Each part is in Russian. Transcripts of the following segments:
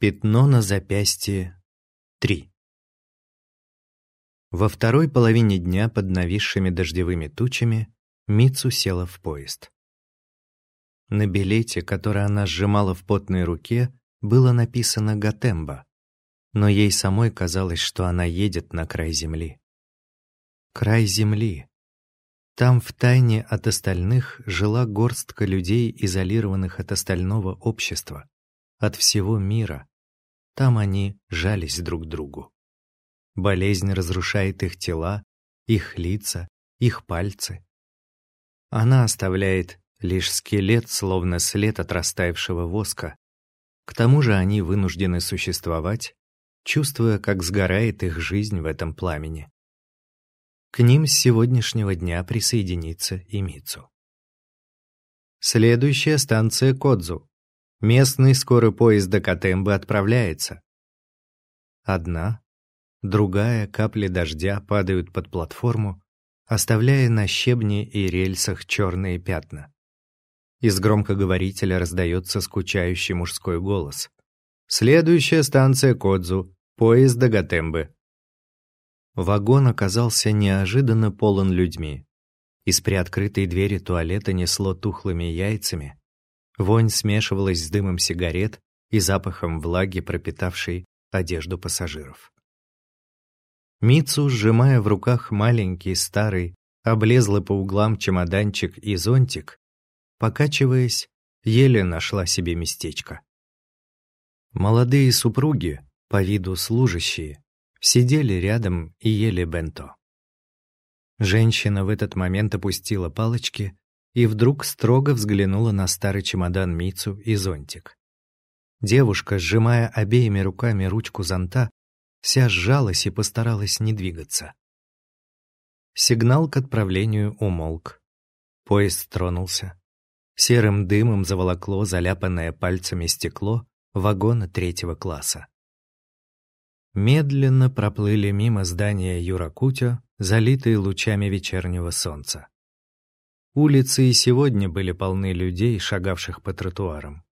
Пятно на запястье 3 Во второй половине дня под нависшими дождевыми тучами Мицу села в поезд. На билете, который она сжимала в потной руке, было написано «Гатемба», но ей самой казалось, что она едет на край земли. Край земли. Там в тайне от остальных жила горстка людей, изолированных от остального общества, от всего мира. Там они жались друг другу. Болезнь разрушает их тела, их лица, их пальцы. Она оставляет лишь скелет, словно след от растаявшего воска. К тому же они вынуждены существовать, чувствуя, как сгорает их жизнь в этом пламени. К ним с сегодняшнего дня присоединится и Мицу. Следующая станция Кодзу. Местный скорый поезд до Катембы отправляется. Одна, другая капли дождя падают под платформу, оставляя на щебне и рельсах черные пятна. Из громкоговорителя раздается скучающий мужской голос. «Следующая станция Кодзу, поезд до Гатембы». Вагон оказался неожиданно полон людьми. Из приоткрытой двери туалета несло тухлыми яйцами, Вонь смешивалась с дымом сигарет и запахом влаги, пропитавшей одежду пассажиров. Мицу, сжимая в руках маленький, старый, облезлый по углам чемоданчик и зонтик, покачиваясь, еле нашла себе местечко. Молодые супруги, по виду служащие, сидели рядом и ели бенто. Женщина в этот момент опустила палочки и вдруг строго взглянула на старый чемодан Мицу и зонтик. Девушка, сжимая обеими руками ручку зонта, вся сжалась и постаралась не двигаться. Сигнал к отправлению умолк. Поезд тронулся. Серым дымом заволокло заляпанное пальцами стекло вагона третьего класса. Медленно проплыли мимо здания Юракутё, залитые лучами вечернего солнца. Улицы и сегодня были полны людей, шагавших по тротуарам.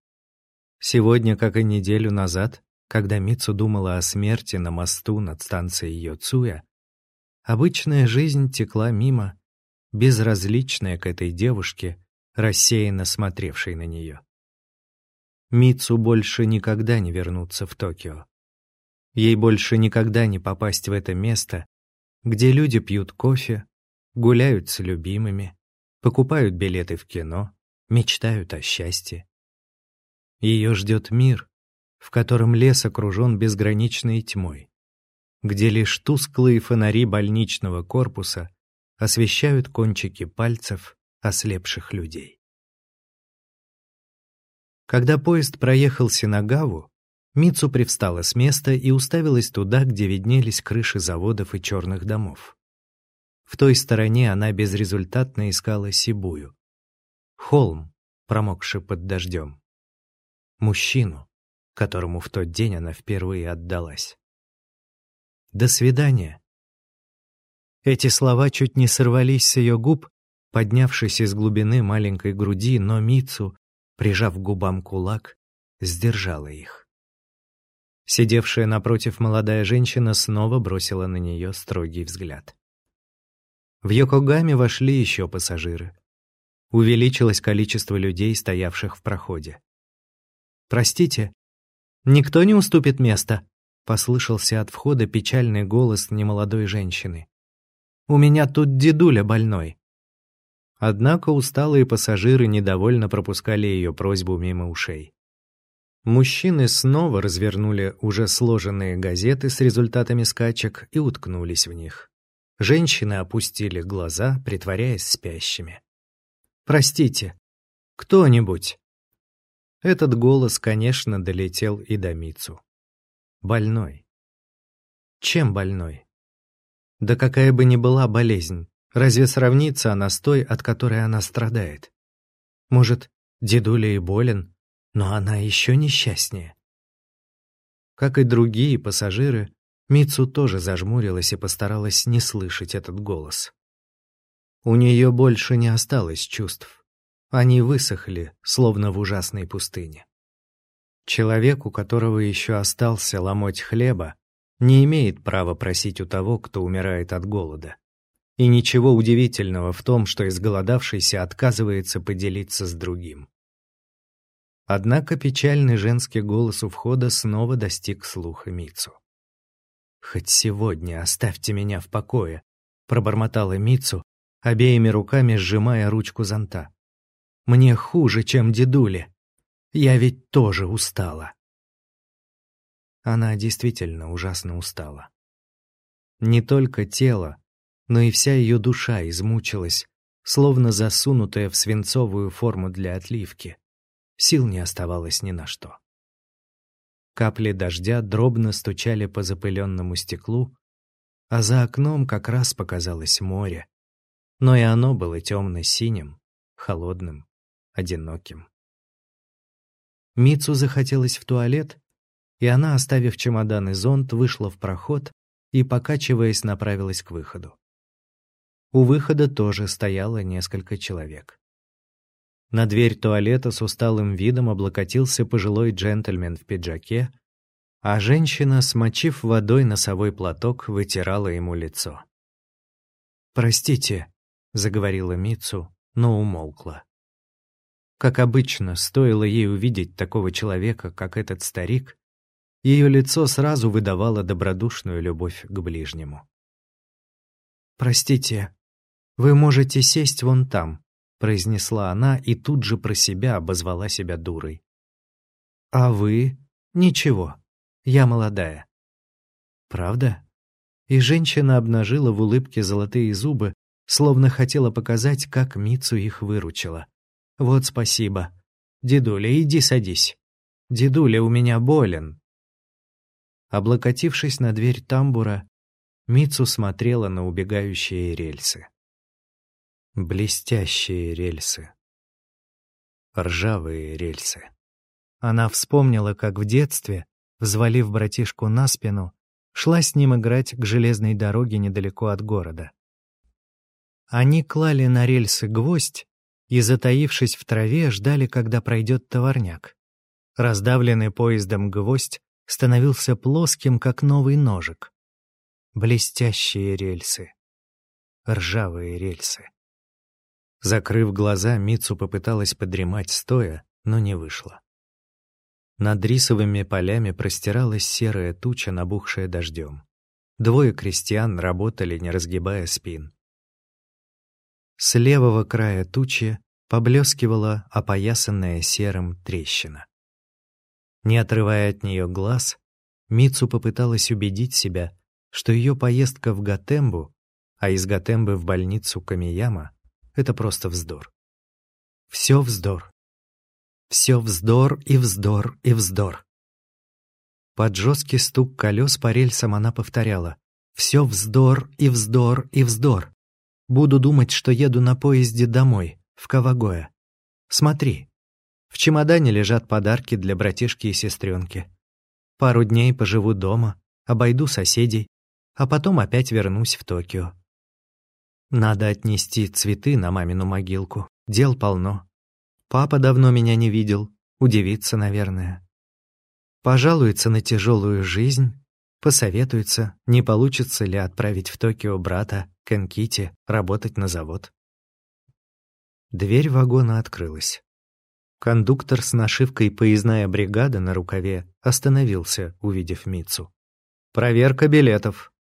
Сегодня, как и неделю назад, когда Мицу думала о смерти на мосту над станцией Йоцуя, обычная жизнь текла мимо, безразличная к этой девушке, рассеянно смотревшей на нее. Мицу больше никогда не вернуться в Токио. Ей больше никогда не попасть в это место, где люди пьют кофе, гуляют с любимыми, покупают билеты в кино, мечтают о счастье. Ее ждет мир, в котором лес окружен безграничной тьмой, где лишь тусклые фонари больничного корпуса освещают кончики пальцев ослепших людей. Когда поезд проехал Синагаву, Мицу привстала с места и уставилась туда, где виднелись крыши заводов и черных домов. В той стороне она безрезультатно искала Сибую. Холм, промокший под дождем. Мужчину, которому в тот день она впервые отдалась. «До свидания». Эти слова чуть не сорвались с ее губ, поднявшись из глубины маленькой груди, но Мицу, прижав к губам кулак, сдержала их. Сидевшая напротив молодая женщина снова бросила на нее строгий взгляд. В Йокогаме вошли еще пассажиры. Увеличилось количество людей, стоявших в проходе. «Простите, никто не уступит место?» — послышался от входа печальный голос немолодой женщины. «У меня тут дедуля больной». Однако усталые пассажиры недовольно пропускали ее просьбу мимо ушей. Мужчины снова развернули уже сложенные газеты с результатами скачек и уткнулись в них. Женщины опустили глаза, притворяясь спящими. «Простите, кто-нибудь?» Этот голос, конечно, долетел и до Мицу. Больной. Чем больной? Да какая бы ни была болезнь, разве сравнится она с той, от которой она страдает? Может, дедуля и болен, но она еще несчастнее. Как и другие пассажиры, Мицу тоже зажмурилась и постаралась не слышать этот голос. У нее больше не осталось чувств. Они высохли, словно в ужасной пустыне. Человек, у которого еще остался ломоть хлеба, не имеет права просить у того, кто умирает от голода. И ничего удивительного в том, что изголодавшийся отказывается поделиться с другим. Однако печальный женский голос у входа снова достиг слуха Мицу. «Хоть сегодня оставьте меня в покое», — пробормотала Мицу, обеими руками сжимая ручку зонта. «Мне хуже, чем дедуле. Я ведь тоже устала». Она действительно ужасно устала. Не только тело, но и вся ее душа измучилась, словно засунутая в свинцовую форму для отливки. Сил не оставалось ни на что. Капли дождя дробно стучали по запыленному стеклу, а за окном как раз показалось море, но и оно было темно-синим, холодным, одиноким. Мицу захотелось в туалет, и она, оставив чемодан и зонт, вышла в проход и, покачиваясь, направилась к выходу. У выхода тоже стояло несколько человек. На дверь туалета с усталым видом облокотился пожилой джентльмен в пиджаке, а женщина, смочив водой носовой платок, вытирала ему лицо. «Простите», — заговорила Мицу, но умолкла. Как обычно, стоило ей увидеть такого человека, как этот старик, ее лицо сразу выдавало добродушную любовь к ближнему. «Простите, вы можете сесть вон там», — произнесла она и тут же про себя обозвала себя дурой. «А вы? Ничего, я молодая». «Правда?» И женщина обнажила в улыбке золотые зубы, словно хотела показать, как Мицу их выручила. «Вот спасибо. Дедуля, иди садись. Дедуля у меня болен». Облокотившись на дверь тамбура, Мицу смотрела на убегающие рельсы. Блестящие рельсы. Ржавые рельсы. Она вспомнила, как в детстве, взвалив братишку на спину, шла с ним играть к железной дороге недалеко от города. Они клали на рельсы гвоздь и, затаившись в траве, ждали, когда пройдет товарняк. Раздавленный поездом гвоздь становился плоским, как новый ножик. Блестящие рельсы. Ржавые рельсы. Закрыв глаза, Мицу попыталась подремать стоя, но не вышло. Над рисовыми полями простиралась серая туча, набухшая дождем. Двое крестьян работали, не разгибая спин. С левого края тучи поблескивала опоясанная серым трещина. Не отрывая от нее глаз, Мицу попыталась убедить себя, что ее поездка в Гатембу, а из Гатембы в больницу Камияма это просто вздор. Все вздор. Все вздор и вздор и вздор. Под жесткий стук колес по рельсам она повторяла. Все вздор и вздор и вздор. Буду думать, что еду на поезде домой, в Кавагоя. Смотри. В чемодане лежат подарки для братишки и сестренки. Пару дней поживу дома, обойду соседей, а потом опять вернусь в Токио. Надо отнести цветы на мамину могилку. Дел полно. Папа давно меня не видел. Удивится, наверное. Пожалуется на тяжелую жизнь. Посоветуется, не получится ли отправить в Токио брата, Кенкити, работать на завод. Дверь вагона открылась. Кондуктор с нашивкой «Поездная бригада» на рукаве остановился, увидев Мицу. «Проверка билетов»,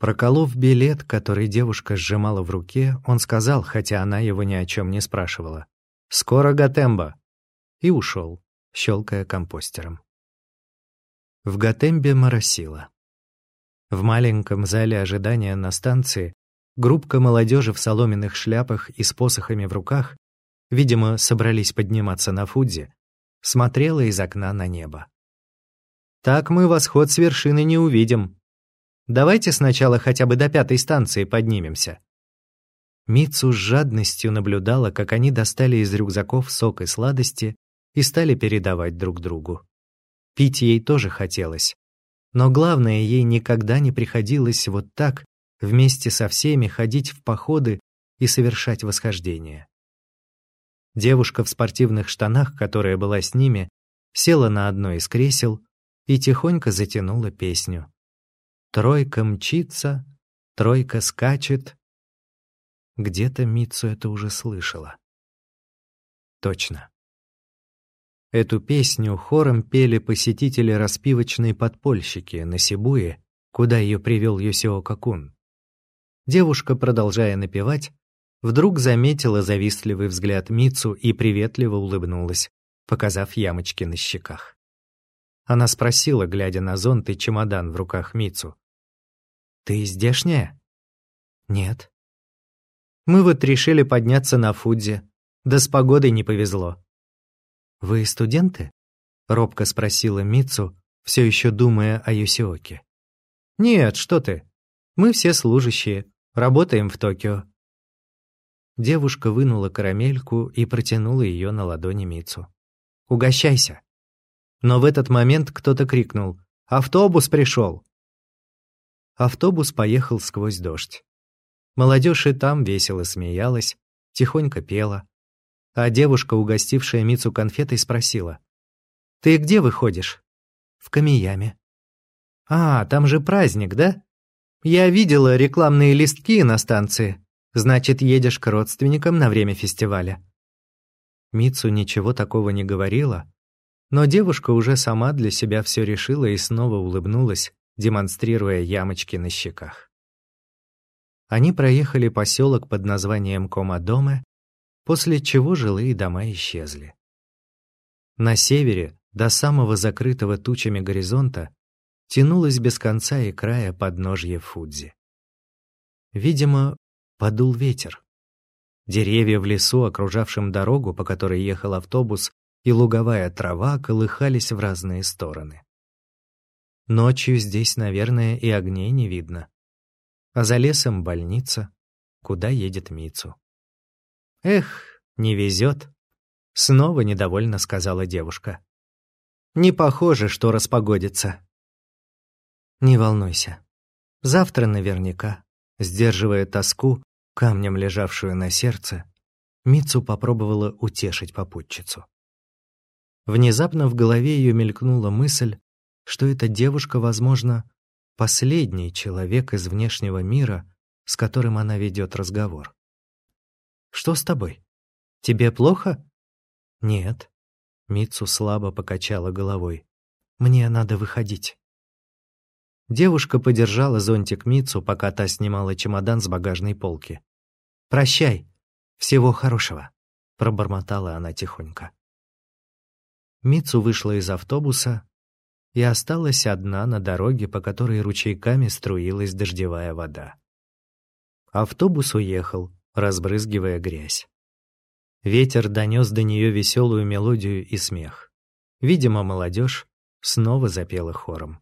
Проколов билет, который девушка сжимала в руке, он сказал, хотя она его ни о чем не спрашивала. «Скоро Гатемба!» И ушел, щелкая компостером. В Гатембе моросило. В маленьком зале ожидания на станции группка молодежи в соломенных шляпах и с посохами в руках, видимо, собрались подниматься на Фудзи, смотрела из окна на небо. «Так мы восход с вершины не увидим», Давайте сначала хотя бы до пятой станции поднимемся». Мицу с жадностью наблюдала, как они достали из рюкзаков сок и сладости и стали передавать друг другу. Пить ей тоже хотелось. Но главное, ей никогда не приходилось вот так вместе со всеми ходить в походы и совершать восхождение. Девушка в спортивных штанах, которая была с ними, села на одно из кресел и тихонько затянула песню. «Тройка мчится, тройка скачет». Где-то Митсу это уже слышала. Точно. Эту песню хором пели посетители распивочной подпольщики на Сибуе, куда ее привел Йосио Какун. Девушка, продолжая напевать, вдруг заметила завистливый взгляд Мицу и приветливо улыбнулась, показав ямочки на щеках. Она спросила, глядя на зонт и чемодан в руках Мицу. «Ты здешняя?» «Нет». «Мы вот решили подняться на Фудзе. Да с погодой не повезло». «Вы студенты?» — робко спросила Мицу, все еще думая о Юсиоке. «Нет, что ты. Мы все служащие, работаем в Токио». Девушка вынула карамельку и протянула ее на ладони Мицу. «Угощайся». Но в этот момент кто-то крикнул «Автобус пришел!». Автобус поехал сквозь дождь. Молодежь и там весело смеялась, тихонько пела. А девушка, угостившая Мицу конфетой, спросила. «Ты где выходишь?» «В Камияме». «А, там же праздник, да? Я видела рекламные листки на станции. Значит, едешь к родственникам на время фестиваля». Мицу ничего такого не говорила, но девушка уже сама для себя все решила и снова улыбнулась, демонстрируя ямочки на щеках. Они проехали поселок под названием Комадоме, после чего жилые дома исчезли. На севере, до самого закрытого тучами горизонта, тянулась без конца и края подножье Фудзи. Видимо, подул ветер. Деревья в лесу, окружавшем дорогу, по которой ехал автобус, и луговая трава колыхались в разные стороны. Ночью здесь, наверное, и огней не видно. А за лесом больница, куда едет Мицу. «Эх, не везет», — снова недовольно сказала девушка. «Не похоже, что распогодится». Не волнуйся. Завтра наверняка, сдерживая тоску, камнем лежавшую на сердце, Мицу попробовала утешить попутчицу. Внезапно в голове ее мелькнула мысль, что эта девушка, возможно, последний человек из внешнего мира, с которым она ведет разговор. «Что с тобой? Тебе плохо?» «Нет». Мицу слабо покачала головой. «Мне надо выходить». Девушка подержала зонтик Мицу, пока та снимала чемодан с багажной полки. «Прощай. Всего хорошего», — пробормотала она тихонько. Мицу вышла из автобуса и осталась одна на дороге, по которой ручейками струилась дождевая вода. Автобус уехал, разбрызгивая грязь. Ветер донес до нее веселую мелодию и смех. Видимо, молодежь снова запела хором.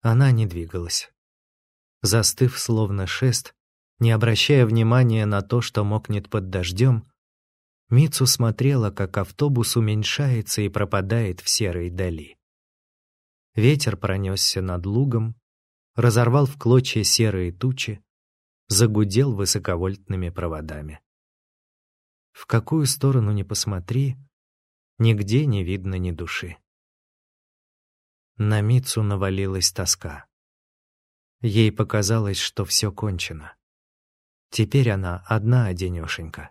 Она не двигалась. Застыв словно шест, не обращая внимания на то, что мокнет под дождем, Мицу смотрела, как автобус уменьшается и пропадает в серой дали. Ветер пронесся над лугом, разорвал в клочья серые тучи, загудел высоковольтными проводами. В какую сторону ни посмотри, нигде не видно ни души. На Мицу навалилась тоска. Ей показалось, что все кончено. Теперь она одна-одинешенька.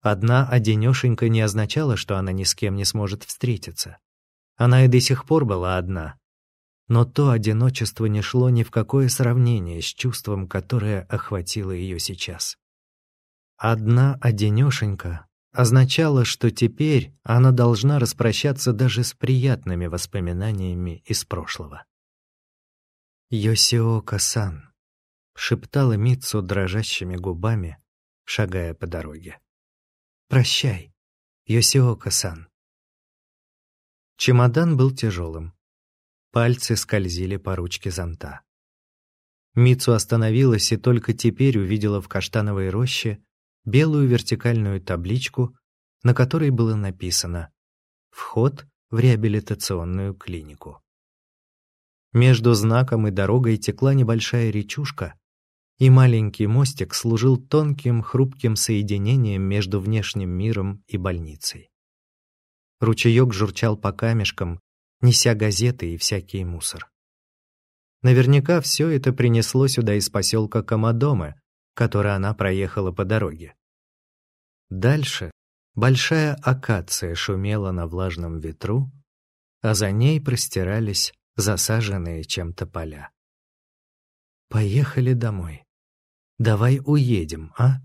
Одна-одинешенька не означала, что она ни с кем не сможет встретиться. Она и до сих пор была одна. Но то одиночество не шло ни в какое сравнение с чувством, которое охватило ее сейчас. Одна-одинешенька означало, что теперь она должна распрощаться даже с приятными воспоминаниями из прошлого. «Йосиока-сан», — шептала Митсу дрожащими губами, шагая по дороге. «Прощай, Йосиока-сан». Чемодан был тяжелым. Пальцы скользили по ручке зонта. Митсу остановилась и только теперь увидела в каштановой роще белую вертикальную табличку, на которой было написано «Вход в реабилитационную клинику». Между знаком и дорогой текла небольшая речушка, и маленький мостик служил тонким, хрупким соединением между внешним миром и больницей. Ручеек журчал по камешкам, неся газеты и всякий мусор. Наверняка все это принесло сюда из поселка Комодомы, который она проехала по дороге. Дальше большая акация шумела на влажном ветру, а за ней простирались засаженные чем-то поля. «Поехали домой. Давай уедем, а?»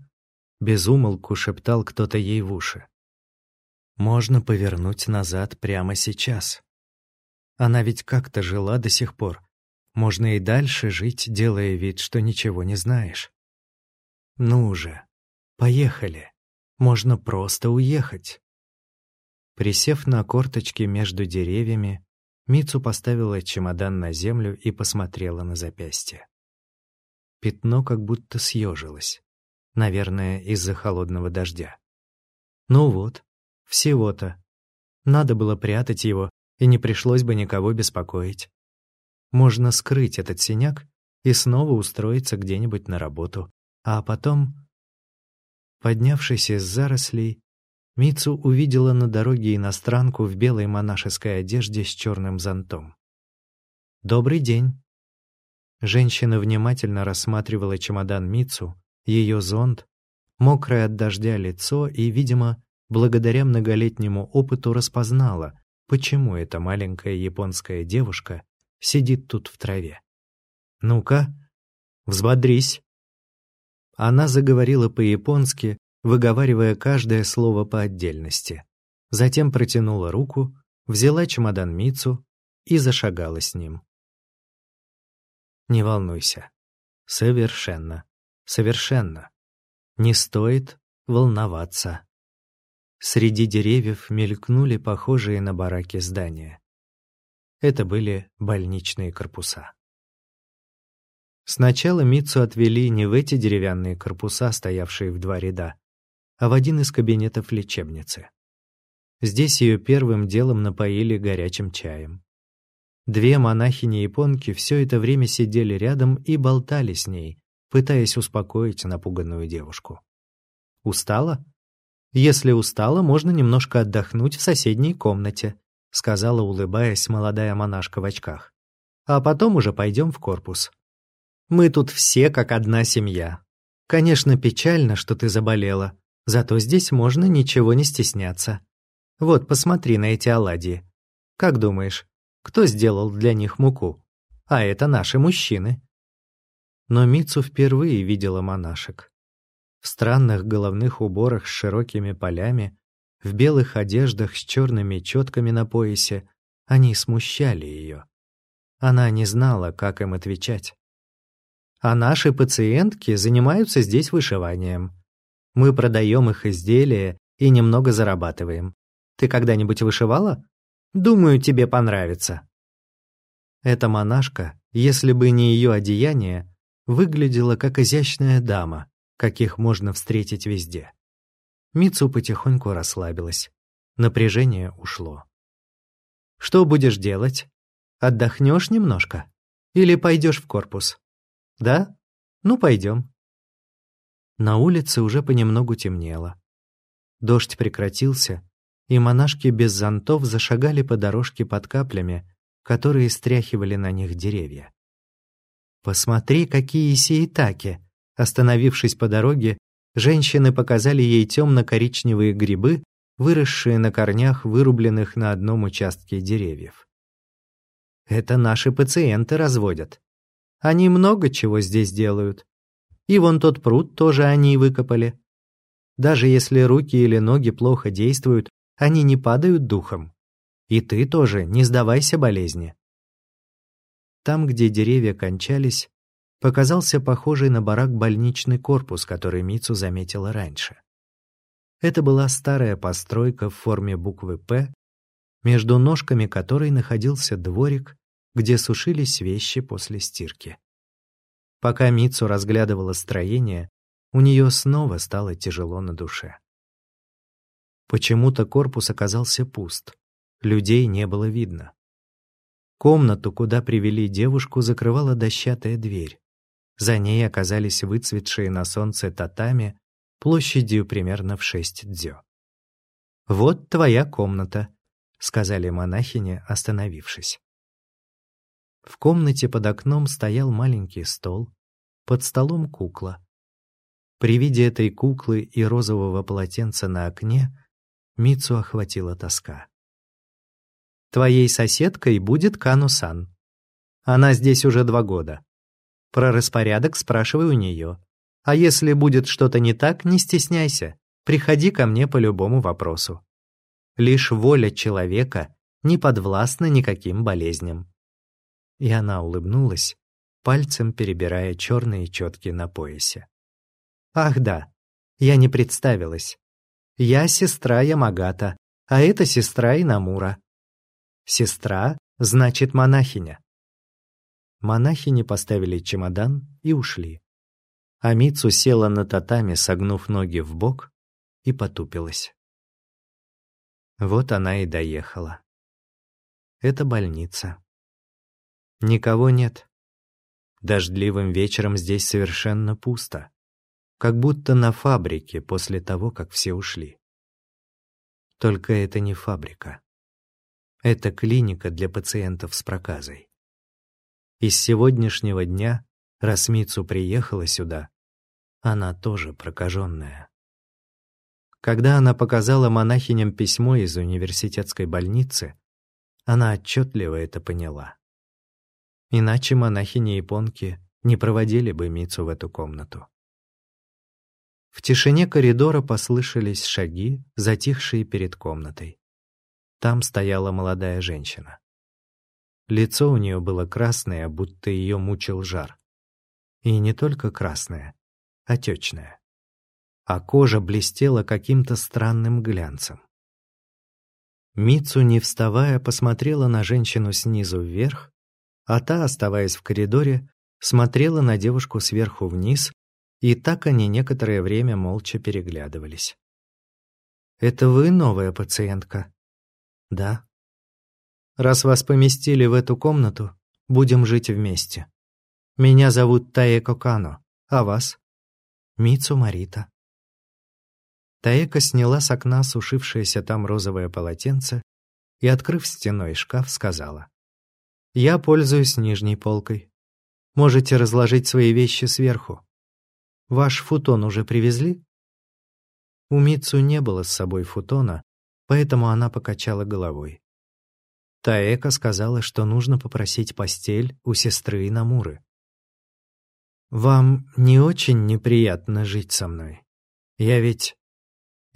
Безумолку шептал кто-то ей в уши. «Можно повернуть назад прямо сейчас. Она ведь как-то жила до сих пор. Можно и дальше жить, делая вид, что ничего не знаешь. Ну же, поехали. Можно просто уехать». Присев на корточки между деревьями, Мицу поставила чемодан на землю и посмотрела на запястье. Пятно как будто съежилось. Наверное, из-за холодного дождя. Ну вот, всего-то. Надо было прятать его, и не пришлось бы никого беспокоить. Можно скрыть этот синяк и снова устроиться где-нибудь на работу. А потом... Поднявшись из зарослей, Мицу увидела на дороге иностранку в белой монашеской одежде с черным зонтом. «Добрый день!» Женщина внимательно рассматривала чемодан Мицу, ее зонт, мокрое от дождя лицо и, видимо, благодаря многолетнему опыту распознала, почему эта маленькая японская девушка сидит тут в траве. «Ну-ка, взбодрись!» Она заговорила по-японски, выговаривая каждое слово по отдельности. Затем протянула руку, взяла чемодан Мицу и зашагала с ним. Не волнуйся. Совершенно. Совершенно. Не стоит волноваться. Среди деревьев мелькнули похожие на бараки здания. Это были больничные корпуса. Сначала Мицу отвели не в эти деревянные корпуса, стоявшие в два ряда, а в один из кабинетов лечебницы. Здесь ее первым делом напоили горячим чаем. Две монахини-японки все это время сидели рядом и болтали с ней, пытаясь успокоить напуганную девушку. «Устала? Если устала, можно немножко отдохнуть в соседней комнате», сказала, улыбаясь, молодая монашка в очках. «А потом уже пойдем в корпус. Мы тут все как одна семья. Конечно, печально, что ты заболела, Зато здесь можно ничего не стесняться. Вот, посмотри на эти оладьи. Как думаешь, кто сделал для них муку? А это наши мужчины. Но Мицу впервые видела монашек. В странных головных уборах с широкими полями, в белых одеждах с черными четками на поясе, они смущали ее. Она не знала, как им отвечать. А наши пациентки занимаются здесь вышиванием. Мы продаем их изделия и немного зарабатываем. Ты когда-нибудь вышивала? Думаю, тебе понравится». Эта монашка, если бы не ее одеяние, выглядела как изящная дама, каких можно встретить везде. Мицу потихоньку расслабилась. Напряжение ушло. «Что будешь делать? Отдохнешь немножко? Или пойдешь в корпус? Да? Ну, пойдем. На улице уже понемногу темнело. Дождь прекратился, и монашки без зонтов зашагали по дорожке под каплями, которые стряхивали на них деревья. «Посмотри, какие сиитаки!» Остановившись по дороге, женщины показали ей темно-коричневые грибы, выросшие на корнях, вырубленных на одном участке деревьев. «Это наши пациенты разводят. Они много чего здесь делают. И вон тот пруд тоже они выкопали. Даже если руки или ноги плохо действуют, они не падают духом. И ты тоже не сдавайся болезни. Там, где деревья кончались, показался похожий на барак больничный корпус, который Мицу заметила раньше. Это была старая постройка в форме буквы «П», между ножками которой находился дворик, где сушились вещи после стирки. Пока Мицу разглядывала строение, у нее снова стало тяжело на душе. Почему-то корпус оказался пуст, людей не было видно. Комнату, куда привели девушку, закрывала дощатая дверь. За ней оказались выцветшие на солнце татами площадью примерно в шесть дзё. «Вот твоя комната», — сказали монахини, остановившись. В комнате под окном стоял маленький стол, под столом кукла. При виде этой куклы и розового полотенца на окне Мицу охватила тоска. «Твоей соседкой будет Кану-сан. Она здесь уже два года. Про распорядок спрашивай у нее. А если будет что-то не так, не стесняйся. Приходи ко мне по любому вопросу. Лишь воля человека не подвластна никаким болезням. И она улыбнулась, пальцем перебирая черные четки на поясе. Ах да, я не представилась. Я сестра Ямагата, а это сестра Инамура. Сестра значит монахиня. Монахини поставили чемодан и ушли. Амицу села на татами, согнув ноги в бок, и потупилась. Вот она и доехала. Это больница. Никого нет. Дождливым вечером здесь совершенно пусто. Как будто на фабрике после того, как все ушли. Только это не фабрика. Это клиника для пациентов с проказой. Из сегодняшнего дня, раз Мицу приехала сюда, она тоже прокаженная. Когда она показала монахиням письмо из университетской больницы, она отчетливо это поняла. Иначе монахини-японки не проводили бы Мицу в эту комнату. В тишине коридора послышались шаги, затихшие перед комнатой. Там стояла молодая женщина. Лицо у нее было красное, будто ее мучил жар. И не только красное, отечное а кожа блестела каким-то странным глянцем. Мицу, не вставая, посмотрела на женщину снизу вверх, а та, оставаясь в коридоре, смотрела на девушку сверху вниз, и так они некоторое время молча переглядывались. «Это вы новая пациентка?» «Да». «Раз вас поместили в эту комнату, будем жить вместе. Меня зовут Таэко Кано, а вас?» «Мицу Марита». Таэка сняла с окна сушившееся там розовое полотенце и, открыв стеной шкаф, сказала. «Я пользуюсь нижней полкой. Можете разложить свои вещи сверху. Ваш футон уже привезли?» У Мицу не было с собой футона, поэтому она покачала головой. Таэка сказала, что нужно попросить постель у сестры Инамуры. «Вам не очень неприятно жить со мной? Я ведь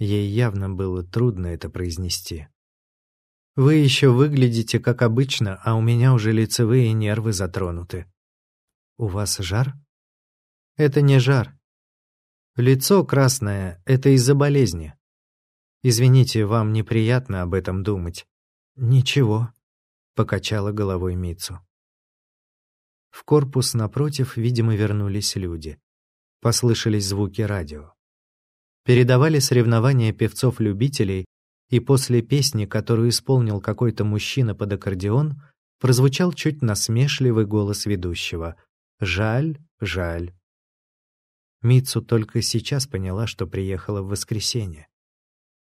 Ей явно было трудно это произнести. «Вы еще выглядите как обычно, а у меня уже лицевые нервы затронуты. У вас жар?» «Это не жар. Лицо красное — это из-за болезни. Извините, вам неприятно об этом думать». «Ничего», — покачала головой Мицу. В корпус напротив, видимо, вернулись люди. Послышались звуки радио передавали соревнования певцов-любителей, и после песни, которую исполнил какой-то мужчина под аккордеон, прозвучал чуть насмешливый голос ведущего. «Жаль, жаль». Мицу только сейчас поняла, что приехала в воскресенье.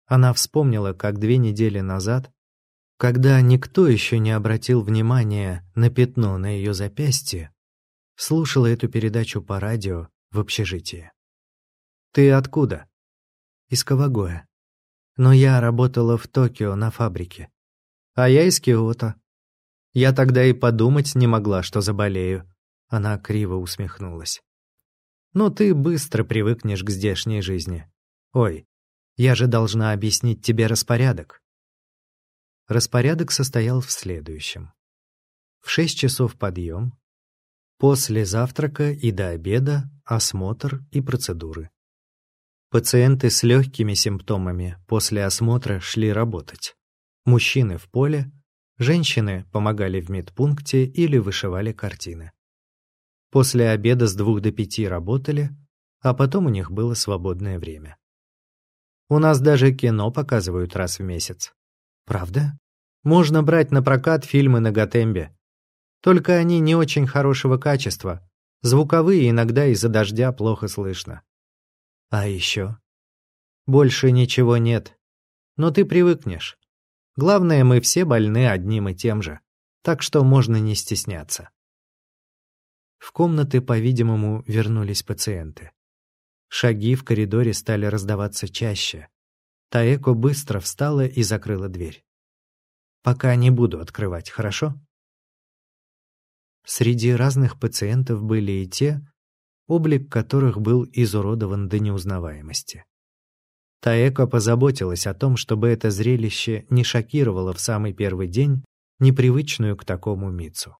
Она вспомнила, как две недели назад, когда никто еще не обратил внимания на пятно на ее запястье, слушала эту передачу по радио в общежитии. «Ты откуда?» из Кавагоя. Но я работала в Токио на фабрике. А я из Киото. Я тогда и подумать не могла, что заболею. Она криво усмехнулась. Но ты быстро привыкнешь к здешней жизни. Ой, я же должна объяснить тебе распорядок. Распорядок состоял в следующем. В шесть часов подъем, после завтрака и до обеда осмотр и процедуры. Пациенты с легкими симптомами после осмотра шли работать. Мужчины в поле, женщины помогали в медпункте или вышивали картины. После обеда с двух до пяти работали, а потом у них было свободное время. У нас даже кино показывают раз в месяц. Правда? Можно брать на прокат фильмы на Готембе. Только они не очень хорошего качества. Звуковые иногда из-за дождя плохо слышно. А еще? Больше ничего нет. Но ты привыкнешь. Главное, мы все больны одним и тем же, так что можно не стесняться. В комнаты, по-видимому, вернулись пациенты. Шаги в коридоре стали раздаваться чаще. Таэко быстро встала и закрыла дверь. «Пока не буду открывать, хорошо?» Среди разных пациентов были и те, облик которых был изуродован до неузнаваемости. Таэко позаботилась о том, чтобы это зрелище не шокировало в самый первый день непривычную к такому Мицу.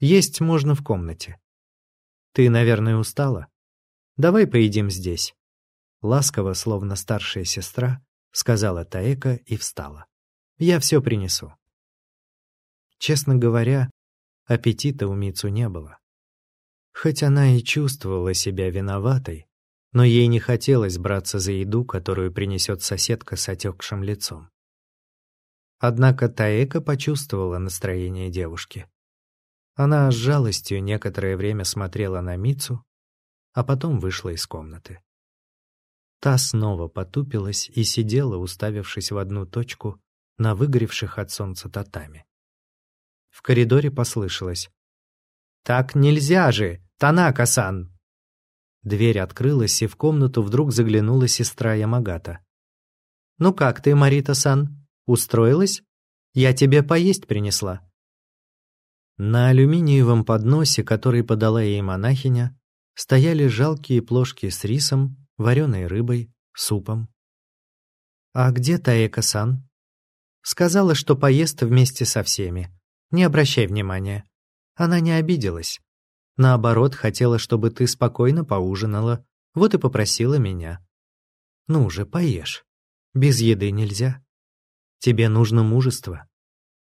Есть можно в комнате. Ты, наверное, устала? Давай поедим здесь. Ласково, словно старшая сестра, сказала Таэка и встала. Я все принесу. Честно говоря, аппетита у Мицу не было. Хоть она и чувствовала себя виноватой, но ей не хотелось браться за еду, которую принесет соседка с отекшим лицом. Однако Таэка почувствовала настроение девушки. Она с жалостью некоторое время смотрела на Мицу, а потом вышла из комнаты. Та снова потупилась и сидела, уставившись в одну точку на выгоревших от солнца татами. В коридоре послышалось. «Так нельзя же, Танака-сан!» Дверь открылась, и в комнату вдруг заглянула сестра Ямагата. «Ну как ты, Марита-сан? Устроилась? Я тебе поесть принесла». На алюминиевом подносе, который подала ей монахиня, стояли жалкие плошки с рисом, вареной рыбой, супом. «А где Таэка-сан?» «Сказала, что поест вместе со всеми. Не обращай внимания. Она не обиделась. Наоборот, хотела, чтобы ты спокойно поужинала, вот и попросила меня. Ну уже поешь. Без еды нельзя. Тебе нужно мужество.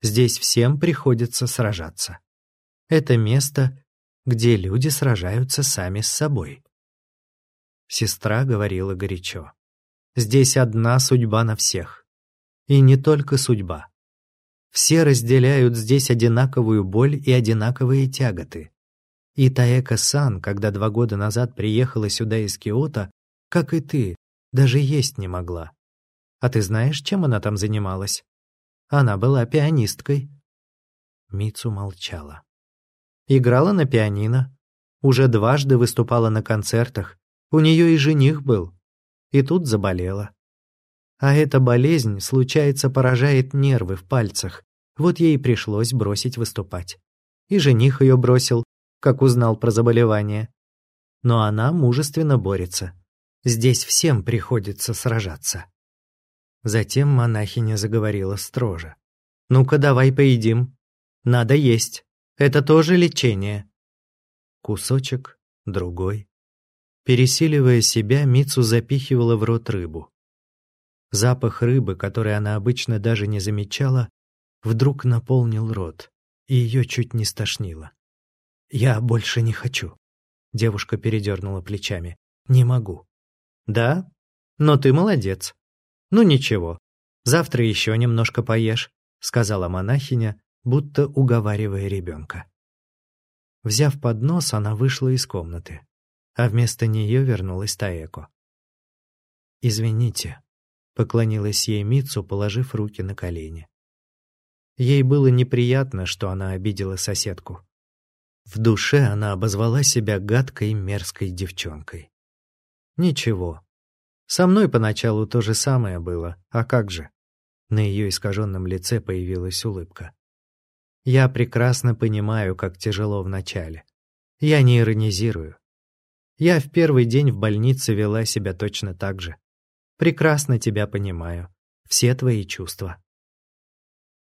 Здесь всем приходится сражаться. Это место, где люди сражаются сами с собой. Сестра говорила горячо. Здесь одна судьба на всех. И не только судьба. Все разделяют здесь одинаковую боль и одинаковые тяготы. И Таэка-сан, когда два года назад приехала сюда из Киото, как и ты, даже есть не могла. А ты знаешь, чем она там занималась? Она была пианисткой. Мицу молчала. Играла на пианино. Уже дважды выступала на концертах. У нее и жених был. И тут заболела. А эта болезнь, случается, поражает нервы в пальцах. Вот ей пришлось бросить выступать. И жених ее бросил, как узнал про заболевание. Но она мужественно борется. Здесь всем приходится сражаться. Затем монахиня заговорила строже. «Ну-ка, давай поедим. Надо есть. Это тоже лечение». Кусочек, другой. Пересиливая себя, Мицу запихивала в рот рыбу. Запах рыбы, который она обычно даже не замечала, вдруг наполнил рот, и ее чуть не стошнило. «Я больше не хочу». Девушка передернула плечами. «Не могу». «Да? Но ты молодец. Ну ничего, завтра еще немножко поешь», сказала монахиня, будто уговаривая ребенка. Взяв поднос, она вышла из комнаты, а вместо нее вернулась Таэко. «Извините», — поклонилась ей Мицу, положив руки на колени. Ей было неприятно, что она обидела соседку. В душе она обозвала себя гадкой мерзкой девчонкой. Ничего. Со мной поначалу то же самое было, а как же? На ее искаженном лице появилась улыбка. Я прекрасно понимаю, как тяжело в начале. Я не иронизирую. Я в первый день в больнице вела себя точно так же. Прекрасно тебя понимаю. Все твои чувства.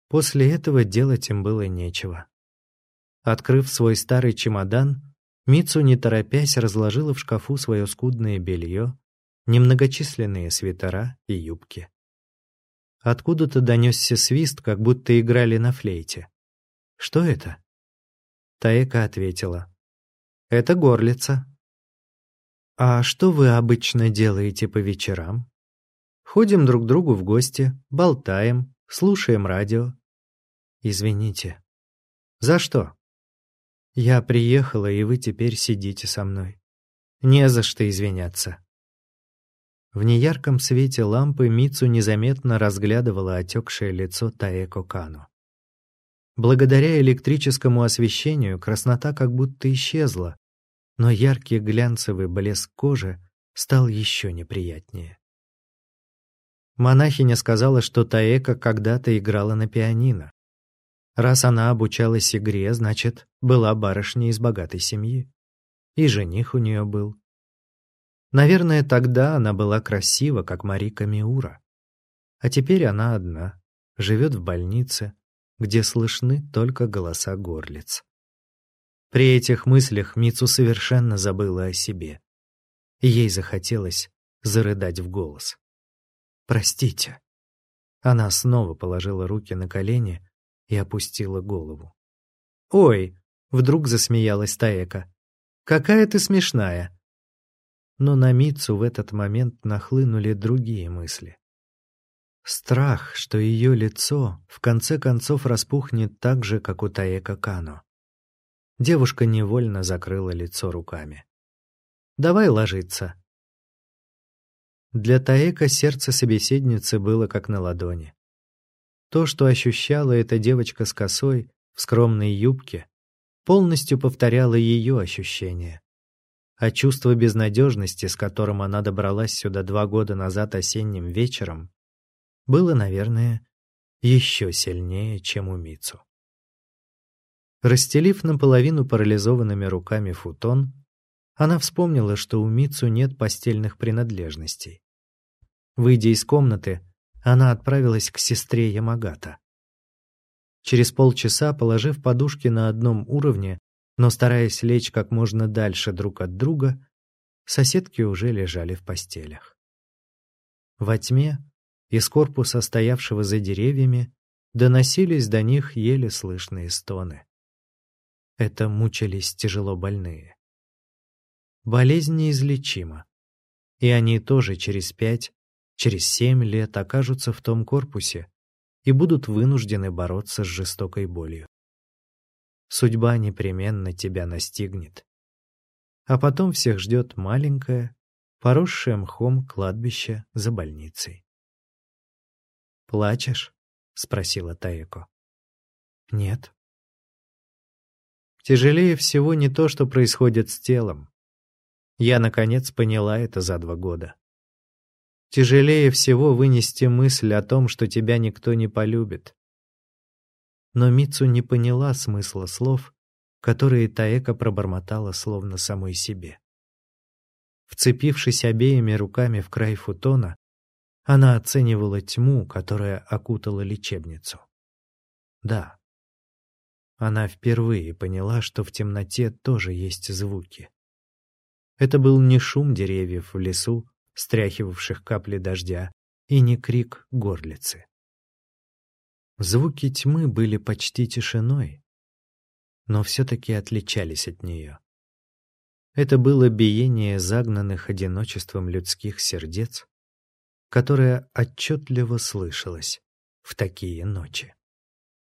После этого делать им было нечего. Открыв свой старый чемодан, Мицу, не торопясь, разложила в шкафу свое скудное белье, немногочисленные свитера и юбки. Откуда-то донесся свист, как будто играли на флейте. «Что это?» Таэка ответила. «Это горлица». «А что вы обычно делаете по вечерам?» «Ходим друг к другу в гости, болтаем, слушаем радио». «Извините». «За что?» Я приехала, и вы теперь сидите со мной. Не за что извиняться. В неярком свете лампы Мицу незаметно разглядывала отекшее лицо Таэко Кану. Благодаря электрическому освещению краснота как будто исчезла, но яркий глянцевый блеск кожи стал еще неприятнее. Монахиня сказала, что Таэка когда-то играла на пианино. Раз она обучалась игре, значит, была барышней из богатой семьи. И жених у нее был. Наверное, тогда она была красива, как Марика Миура. А теперь она одна, живет в больнице, где слышны только голоса горлиц. При этих мыслях Мицу совершенно забыла о себе. Ей захотелось зарыдать в голос. «Простите». Она снова положила руки на колени и опустила голову. «Ой!» — вдруг засмеялась Таэка. «Какая ты смешная!» Но на Мицу в этот момент нахлынули другие мысли. Страх, что ее лицо в конце концов распухнет так же, как у Таэка Кано. Девушка невольно закрыла лицо руками. «Давай ложиться». Для Таэка сердце собеседницы было как на ладони. То, что ощущала эта девочка с косой, в скромной юбке, полностью повторяло ее ощущения. А чувство безнадежности, с которым она добралась сюда два года назад осенним вечером, было, наверное, еще сильнее, чем у Мицу. Расстелив наполовину парализованными руками футон, она вспомнила, что у Мицу нет постельных принадлежностей. Выйдя из комнаты, она отправилась к сестре Ямагата. Через полчаса, положив подушки на одном уровне, но стараясь лечь как можно дальше друг от друга, соседки уже лежали в постелях. Во тьме из корпуса, стоявшего за деревьями, доносились до них еле слышные стоны. Это мучились тяжело больные. Болезнь неизлечима, и они тоже через пять, через семь лет окажутся в том корпусе и будут вынуждены бороться с жестокой болью. Судьба непременно тебя настигнет. А потом всех ждет маленькое, поросшее мхом кладбище за больницей. «Плачешь?» — спросила Таэко. «Нет». Тяжелее всего не то, что происходит с телом. Я, наконец, поняла это за два года. Тяжелее всего вынести мысль о том, что тебя никто не полюбит. Но Мицу не поняла смысла слов, которые Таэка пробормотала словно самой себе. Вцепившись обеими руками в край футона, она оценивала тьму, которая окутала лечебницу. Да, она впервые поняла, что в темноте тоже есть звуки. Это был не шум деревьев в лесу, стряхивавших капли дождя, и не крик горлицы. Звуки тьмы были почти тишиной, но все-таки отличались от нее. Это было биение загнанных одиночеством людских сердец, которое отчетливо слышалось в такие ночи.